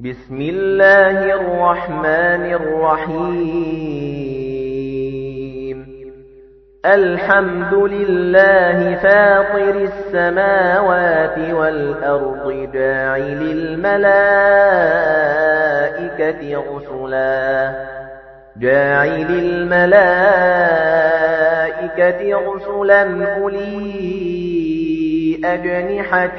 بسم الله الرحمن الرحيم. الحمد لله فاطر السماوات والأرض جاعل الملائكة رسلا. جاعل الملائكة رسلا أولي أجنحة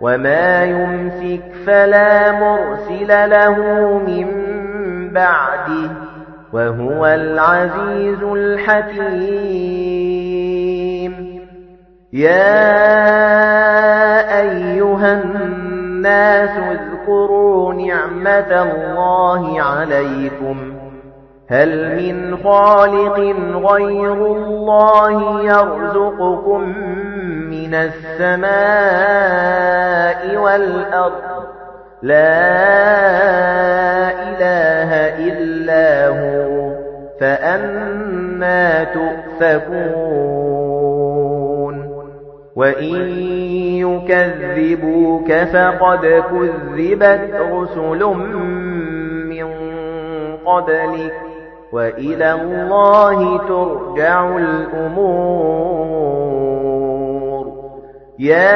وَمَا يُمْسِكْ فَلَا مُرْسِلَ لَهُ مِن بَعْدِهِ وَهُوَ الْعَزِيزُ الْحَكِيمُ يَا أَيُّهَا النَّاسُ اذْكُرُوا نِعْمَةَ اللَّهِ عَلَيْكُمْ هَلْ مِنْ خَالِقٍ غَيْرُ اللَّهِ يَرْزُقُكُم مِنَ السَّمَاءِ وَالْأَرْضِ. لَا إِلَٰهَ إِلَّا هُوَ فَأَنَّىٰ تُؤْفَكُونَ. وَإِن يُكَذِّبُوكَ فَقَدْ كُذِّبَتْ رُسُلٌ مِّن قَبْلِكَ. وَإِلَى اللَّهِ تُرْجَعُ الْأُمُورُ. يَا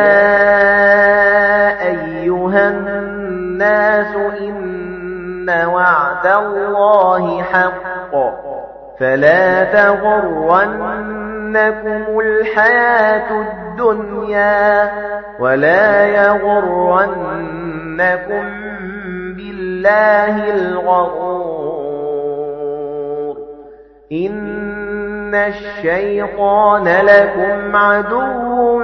أَيُّهَا النَّاسُ إِنَّ وَعْدَ اللَّهِ حَقٌّ فَلَا تَغُرَّنَّكُمُ الْحَيَاةُ الدُّنْيَا وَلَا يَغُرَّنَّكُم بِاللَّهِ الْغَرُورُ إِنَّ الشَّيْطَانَ لَكُمْ عَدُوٌّ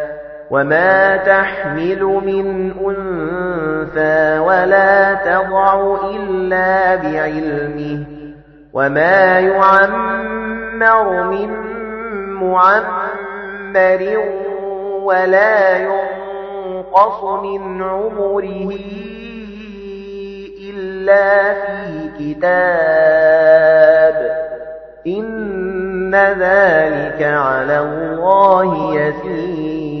وَمَا تَحْمِلُ مِنْ أُنثَىٰ وَلَا تَضَعُ إِلَّا بِعِلْمِهِ وَمَا يُعَمَّرُ مِن مُّعَمَّرٍ وَلَا يُنقَصُ مِنْ عُمُرِهِ إِلَّا فِي كِتَابٍ إِنَّ ذَلِكَ عَلَى اللَّهِ يَسِيرٌ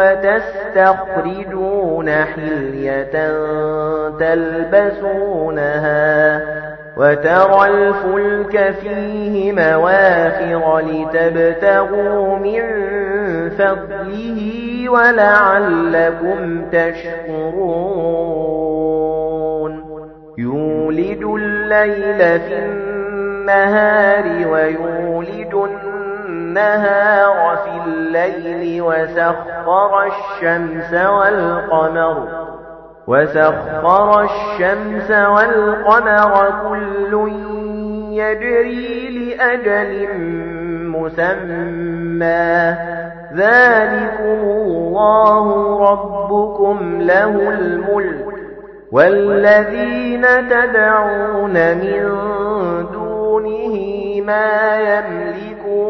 وَتَسْتَخْرِجُونَ حِلْيَةً تَلْبَسُونَهَا وَتَرَى الْفُلْكَ فِيهِ مَوَاخِرَ لِتَبْتَغُوا مِنْ فَضْلِهِ وَلَعَلَّكُمْ تَشْكُرُونَ. يُولِجُ اللَّيْلَ فِي النَّهَارِ وَيُولِجُ النَّهَارَ فِي اللَّيْلِ وَسَخَّرَ الشَّمْسَ وَالْقَمَرَ وَسَخَّرَ الشَّمْسَ وَالْقَمَرَ كُلٌّ يَجْرِي لِأَجَلٍ مُّسَمًّى. ذَلِكُمُ اللَّهُ رَبُّكُمْ لَهُ الْمُلْكُ وَالَّذِينَ تَدْعُونَ مِن دُونِهِ مَا يَمْلِكُونَ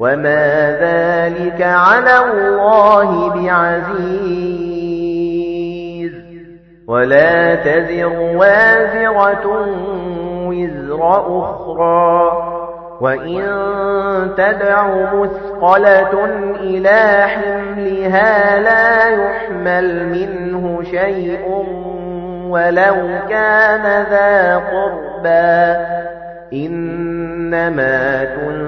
وَمَا ذَلِكَ عَلَى اللَّهِ بِعَزِيزٍ وَلَا تَزِرُ وَازِرَةٌ وِزْرَ أُخْرَى وَإِن تَدْعُ مُثْقَلَةٌ إِلَى حِمْلِهَا لَا يُحْمَلْ مِنْهُ شَيْءٌ وَلَوْ كَانَ ذَا قُرْبَى إِنَّمَا تُنذِرُ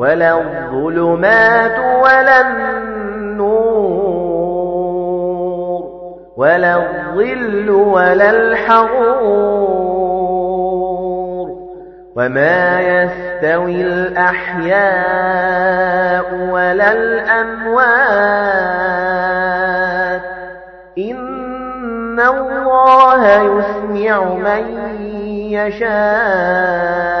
وَلَا الظُّلُمَاتُ وَلَا النُّورُ وَلَا الظِّلُّ وَلَا الْحَرُورُ وَمَا يَسْتَوِي الْأَحْيَاءُ وَلَا الْأَمْوَاتُ إِنَّ اللَّهَ يُسْمِعُ مَن يَشَاءُ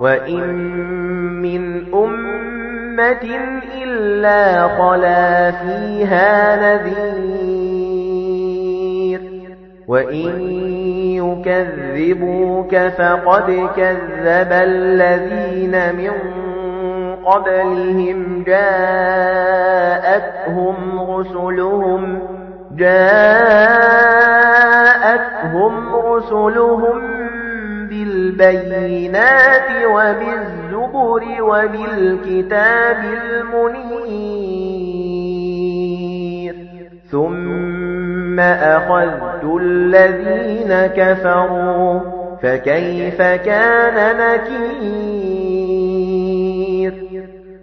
وَإِن مِّنْ أُمَّةٍ إِلَّا خَلَا فِيهَا نَذِيرٌ وَإِن يُكَذِّبُوكَ فَقَدْ كَذَّبَ الَّذِينَ مِن قَبْلِهِمْ جَاءَتْهُمْ رُسُلُهُمْ جَاءَتْهُمْ رُسُلُهُم بِالْبَيِّنَاتِ وَبِالزُّبُرِ وَبِالْكِتَابِ الْمُنِيرِ. ثُمَّ أَخَذْتُ الَّذِينَ كَفَرُوا فَكَيْفَ كَانَ نَكِيرِ؟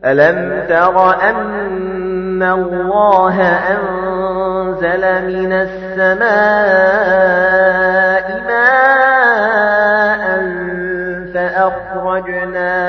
أَلَمْ تَرَ أَنَّ اللَّهَ أَنزَلَ مِنَ السَّمَاءِ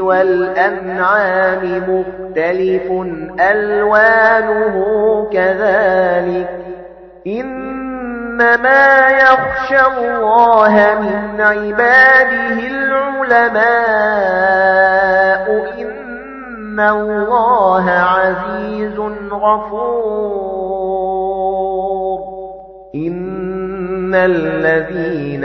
وَالْأَنْعَامِ مُخْتَلِفٌ أَلْوَانُهُ كَذَلِكَ. إِنَّمَا يَخْشَى اللَّهَ مِنْ عِبَادِهِ الْعُلَمَاءُ إِنَّ اللَّهَ عَزِيزٌ غَفُورٌ. إِنَّ الَّذِينَ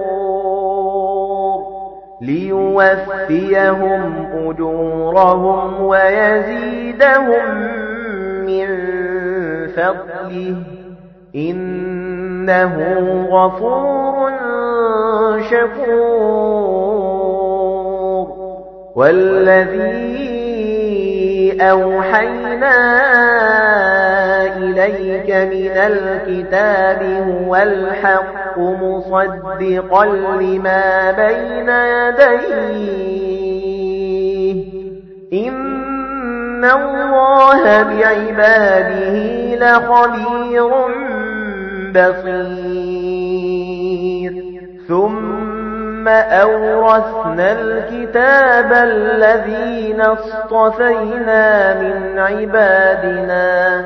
لِيُوَفِّيَهُمْ أُجُورَهُمْ وَيَزِيدَهُم مِّن فَضْلِهِ. إِنَّهُ غَفُورٌ شَكُورٌ. وَالَّذِي أَوْحَيْنَا إِلَيْكَ مِنَ الْكِتَابِ هُوَ الْحَقُّ مُصَدِّقًا لِمَا بَيْنَ يَدَيْهِ. إِنَّ اللَّهَ بِعِبَادِهِ لَخَبِيرٌ بَصِيرٌ. ثُمَّ أَوْرَثْنَا الْكِتَابَ الَّذِينَ اصْطَفَيْنَا مِنْ عِبَادِنَا.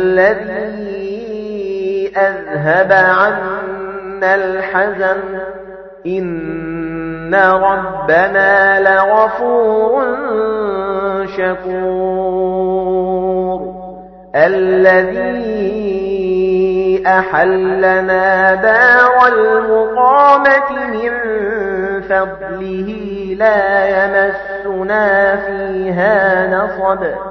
الَّذِي أَذْهَبَ عَنَّا الْحَزَنَ إِنَّ رَبَّنَا لَغَفُورٌ شَكُورٌ. الَّذِي أَحَلَّنَا دَارَ الْمُقَامَةِ مِنْ فَضْلِهِ لَا يَمَسُّنَا فِيهَا نَصَبٌ.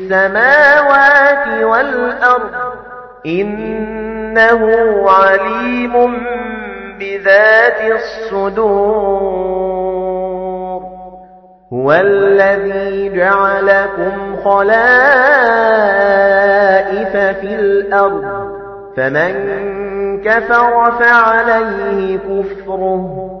السماوات والأرض إنه عليم بذات الصدور هو الذي جعلكم خلائف في الأرض فمن كفر فعليه كفره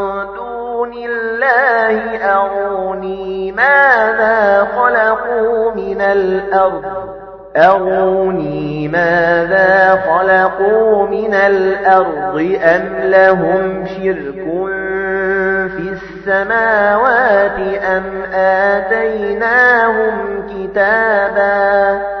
دون الله أروني ماذا خلقوا من الأرض. أروني ماذا خلقوا من الأرض. أم لهم شرك في السماوات أم آتيناهم كتابا.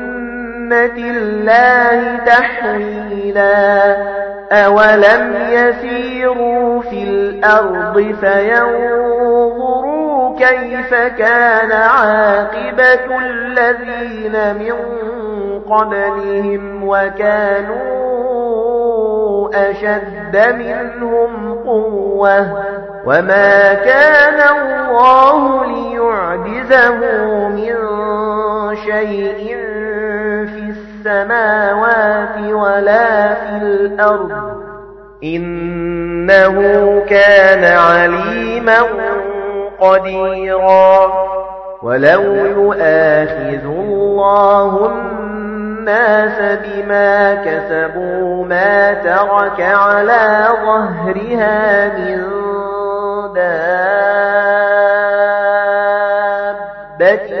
اللَّهِ تَحْوِيلًا أَوَلَمْ يَسِيرُوا فِي الْأَرْضِ فَيَنظُرُوا كَيْفَ كَانَ عَاقِبَةُ الَّذِينَ مِن قبلهم وكانوا أشد منهم قوة وما كان الله ليعجزه من شيء السماوات ولا في الأرض. إنه كان عليما قديرا. ولو يؤاخذ الله الناس بما كسبوا ما ترك على ظهرها من دابة